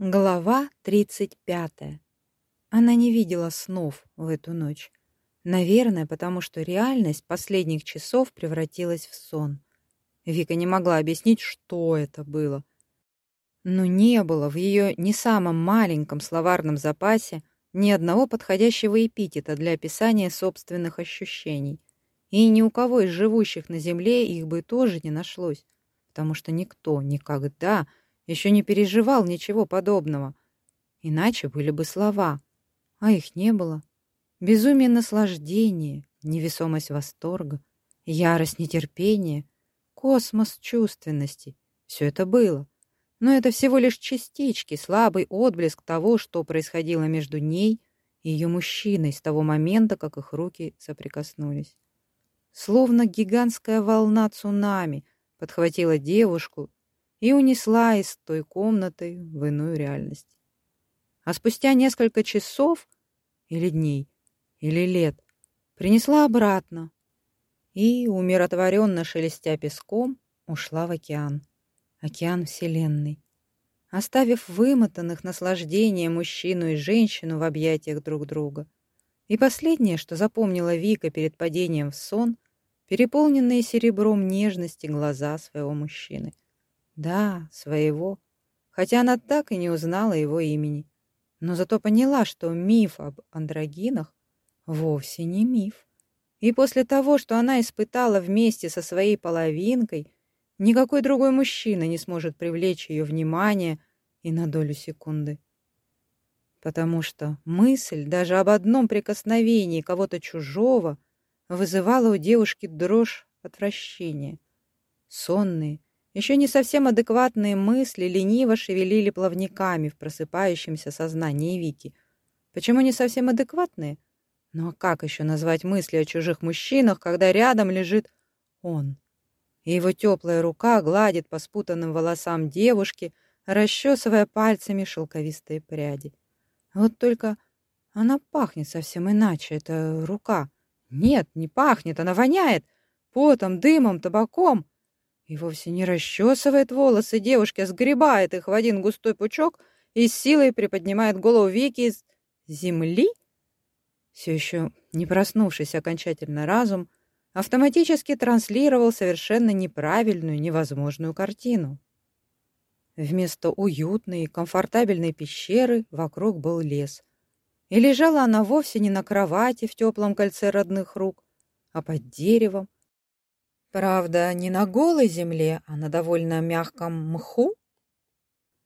Глава 35. Она не видела снов в эту ночь. Наверное, потому что реальность последних часов превратилась в сон. Вика не могла объяснить, что это было. Но не было в ее не самом маленьком словарном запасе ни одного подходящего эпитета для описания собственных ощущений. И ни у кого из живущих на земле их бы тоже не нашлось, потому что никто никогда еще не переживал ничего подобного. Иначе были бы слова, а их не было. Безумие наслаждения, невесомость восторга, ярость нетерпения, космос чувственности — все это было. Но это всего лишь частички, слабый отблеск того, что происходило между ней и ее мужчиной с того момента, как их руки соприкоснулись. Словно гигантская волна цунами подхватила девушку и унесла из той комнаты в иную реальность. А спустя несколько часов или дней, или лет принесла обратно и, умиротворенно шелестя песком, ушла в океан, океан Вселенной, оставив вымотанных наслаждения мужчину и женщину в объятиях друг друга. И последнее, что запомнила Вика перед падением в сон, переполненные серебром нежности глаза своего мужчины — да, своего. Хотя она так и не узнала его имени. Но зато поняла, что миф об андрогинах вовсе не миф. И после того, что она испытала вместе со своей половинкой, никакой другой мужчина не сможет привлечь ее внимание и на долю секунды. Потому что мысль даже об одном прикосновении кого-то чужого вызывала у девушки дрожь отвращения. Сонные, еще не совсем адекватные мысли лениво шевелили плавниками в просыпающемся сознании Вики. Почему не совсем адекватные? Ну а как еще назвать мысли о чужих мужчинах, когда рядом лежит он? И его теплая рука гладит по спутанным волосам девушки, расчесывая пальцами шелковистые пряди. Вот только она пахнет совсем иначе, эта рука. Нет, не пахнет, она воняет потом, дымом, табаком. И вовсе не расчесывает волосы девушки, а сгребает их в один густой пучок и с силой приподнимает голову Вики из земли. Все еще не проснувшись окончательно разум, автоматически транслировал совершенно неправильную, невозможную картину. Вместо уютной и комфортабельной пещеры вокруг был лес. И лежала она вовсе не на кровати в теплом кольце родных рук, а под деревом, Правда, не на голой земле, а на довольно мягком мху,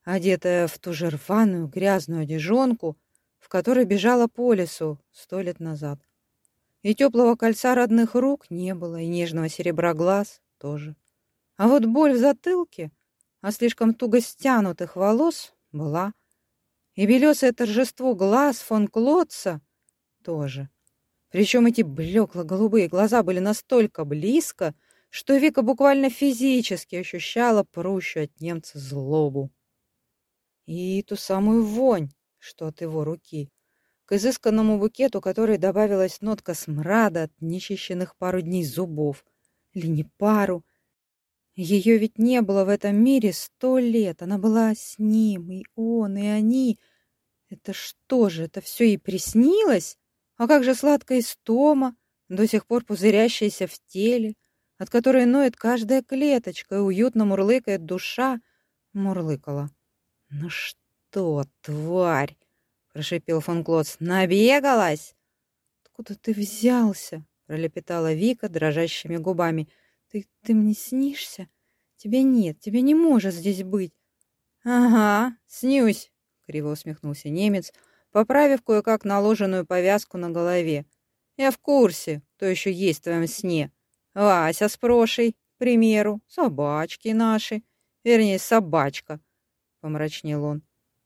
одетая в ту же рваную грязную одежонку, в которой бежала по лесу сто лет назад. И теплого кольца родных рук не было, и нежного серебра глаз тоже. А вот боль в затылке, а слишком туго стянутых волос была. И белесое торжество глаз фон Клотца тоже. Причем эти блекло-голубые глаза были настолько близко, что Вика буквально физически ощущала прущую от немца злобу. И ту самую вонь, что от его руки. К изысканному букету, которой добавилась нотка смрада от нечищенных пару дней зубов. Или не пару. Ее ведь не было в этом мире сто лет. Она была с ним, и он, и они. Это что же, это все и приснилось? А как же сладкая истома, до сих пор пузырящаяся в теле? От которой ноет каждая клеточка и уютно мурлыкает душа, мурлыкала. «Ну что, тварь!» — прошипел фон Клотс. «Набегалась!» «Откуда ты взялся?» — пролепетала Вика дрожащими губами. «Ты, ты мне снишься? Тебя нет, тебя не может здесь быть!» «Ага, снюсь!» — криво усмехнулся немец, поправив кое-как наложенную повязку на голове. «Я в курсе, кто еще есть в твоем сне!» Вася с Прошей, к примеру, собачки наши, вернее, собачка, — помрачнел он.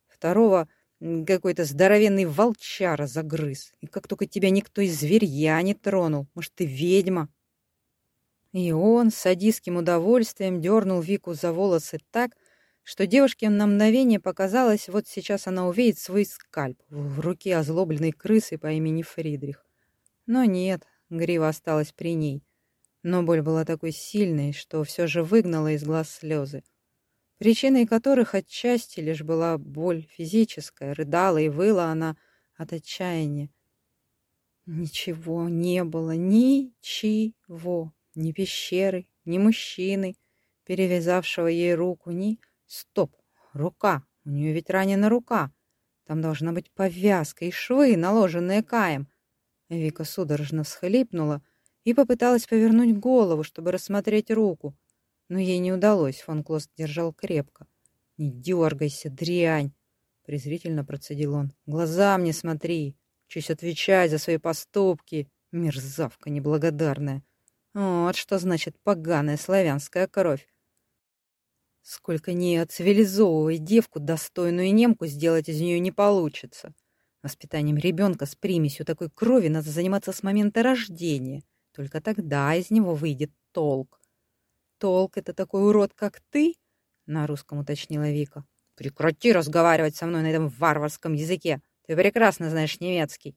Второго какой-то здоровенный волчара загрыз. И как только тебя никто из зверья не тронул, может, ты ведьма? И он с садистским удовольствием дернул Вику за волосы так, что девушке на мгновение показалось, вот сейчас она увидит свой скальп в руке озлобленной крысы по имени Фридрих. Но нет, грива осталась при ней — но боль была такой сильной, что все же выгнала из глаз слезы. причиной которых отчасти лишь была боль физическая, рыдала и выла она от отчаяния. Ничего не было, ничего, ни пещеры, ни мужчины, перевязавшего ей руку, ни... Стоп, рука, у нее ведь ранена рука. Там должна быть повязка и швы, наложенные Каем. Вика судорожно всхлипнула и попыталась повернуть голову, чтобы рассмотреть руку. Но ей не удалось, фон Клост держал крепко. «Не дергайся, дрянь!» — презрительно процедил он. «Глаза мне смотри! Чуть отвечай за свои поступки, мерзавка неблагодарная! Вот что значит поганая славянская кровь! Сколько не цивилизовывай девку, достойную немку сделать из нее не получится. Воспитанием ребенка с примесью такой крови надо заниматься с момента рождения. Только тогда из него выйдет толк. Толк — это такой урод, как ты? На русском уточнила Вика. Прекрати разговаривать со мной на этом варварском языке. Ты прекрасно знаешь немецкий.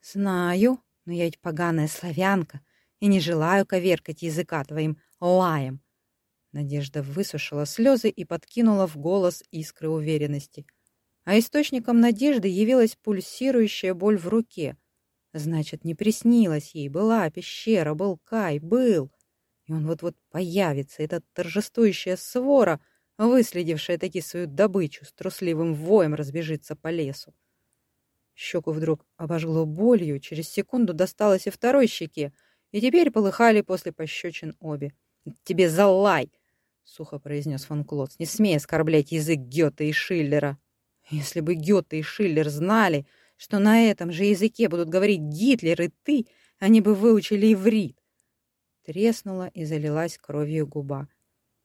Знаю, но я ведь поганая славянка и не желаю коверкать языка твоим лаем. Надежда высушила слезы и подкинула в голос искры уверенности. А источником надежды явилась пульсирующая боль в руке. Значит, не приснилась ей, была пещера, был Кай, был. И он вот-вот появится, эта торжествующая свора, выследившая таки свою добычу, с трусливым воем разбежится по лесу. Щеку вдруг обожгло болью, через секунду досталось и второй щеке, и теперь полыхали после пощечин обе. «Тебе за лай!» — сухо произнес фон Клотс. «Не смей оскорблять язык Гёте и Шиллера. Если бы Гёте и Шиллер знали, что на этом же языке будут говорить Гитлер и ты, они бы выучили иврит». Треснула и залилась кровью губа.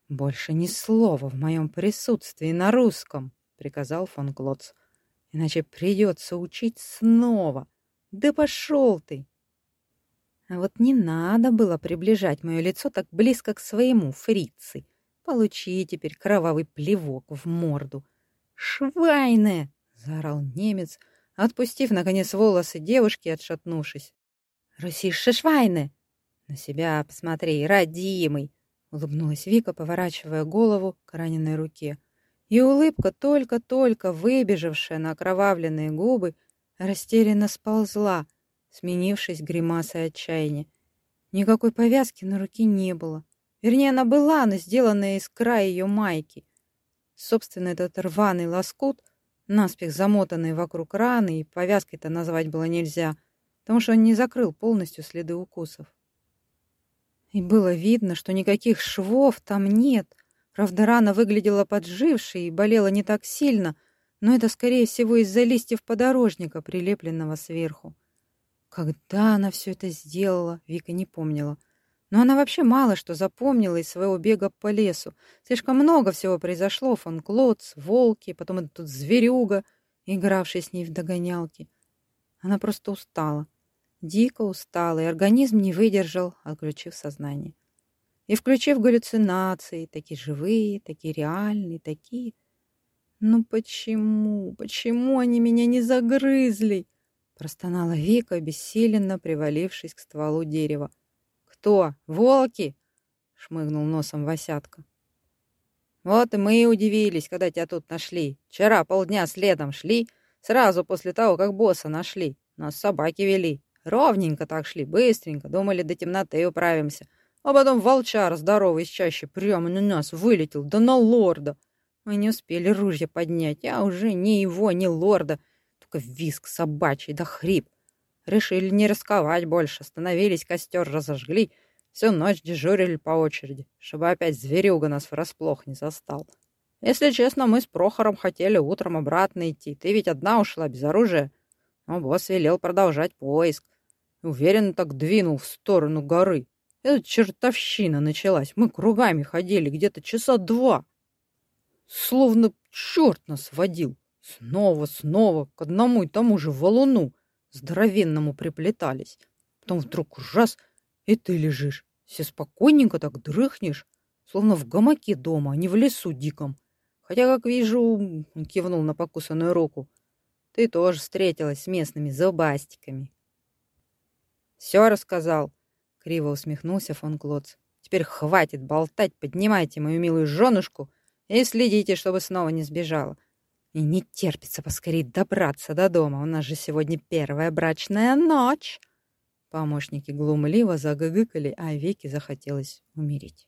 «Больше ни слова в моем присутствии на русском», — приказал фон Клотц. «Иначе придется учить снова. Да пошел ты!» А вот не надо было приближать мое лицо так близко к своему фрицы. Получи теперь кровавый плевок в морду. «Швайне!» — заорал немец, отпустив, наконец, волосы девушки, отшатнувшись. «Русише швайне!» «На себя посмотри, родимый!» — улыбнулась Вика, поворачивая голову к раненой руке. И улыбка, только-только выбежавшая на окровавленные губы, растерянно сползла, сменившись гримасой отчаяния. Никакой повязки на руке не было. Вернее, она была, но сделанная из края ее майки. Собственно, этот рваный лоскут, наспех замотанный вокруг раны, и повязкой-то назвать было нельзя, потому что он не закрыл полностью следы укусов. И было видно, что никаких швов там нет. Правда, рана выглядела поджившей и болела не так сильно, но это, скорее всего, из-за листьев подорожника, прилепленного сверху. Когда она все это сделала, Вика не помнила. Но она вообще мало что запомнила из своего бега по лесу. Слишком много всего произошло. Фон Клотц, волки, потом этот зверюга, игравший с ней в догонялки. Она просто устала. Дико устала, и организм не выдержал, отключив сознание. И включив галлюцинации, такие живые, такие реальные, такие... «Ну почему? Почему они меня не загрызли?» Простонала Вика, обессиленно привалившись к стволу дерева. «Кто? Волки?» — шмыгнул носом Васятка. «Вот и мы и удивились, когда тебя тут нашли. Вчера полдня следом шли, сразу после того, как босса нашли. Нас собаки вели. Ровненько так шли, быстренько, думали, до темноты управимся. А потом волчар здоровый из чаще прямо на нас вылетел, да на лорда. Мы не успели ружья поднять, а уже ни его, ни лорда, только виск собачий да хрип. Решили не рисковать больше, остановились, костер разожгли, всю ночь дежурили по очереди, чтобы опять зверюга нас врасплох не застал. Если честно, мы с Прохором хотели утром обратно идти. Ты ведь одна ушла без оружия. Но босс велел продолжать поиск. Уверенно так двинул в сторону горы. Эта чертовщина началась. Мы кругами ходили где-то часа два. Словно черт нас водил. Снова, снова, к одному и тому же валуну здоровенному приплетались. Потом вдруг раз, и ты лежишь. Все спокойненько так дрыхнешь, словно в гамаке дома, а не в лесу диком. Хотя, как вижу, он кивнул на покусанную руку, ты тоже встретилась с местными зубастиками. Все рассказал, криво усмехнулся фон Клоц. Теперь хватит болтать, поднимайте мою милую женушку И следите, чтобы снова не сбежала. И не терпится поскорее добраться до дома. У нас же сегодня первая брачная ночь. Помощники глумливо загыгыкали, а Вике захотелось умереть.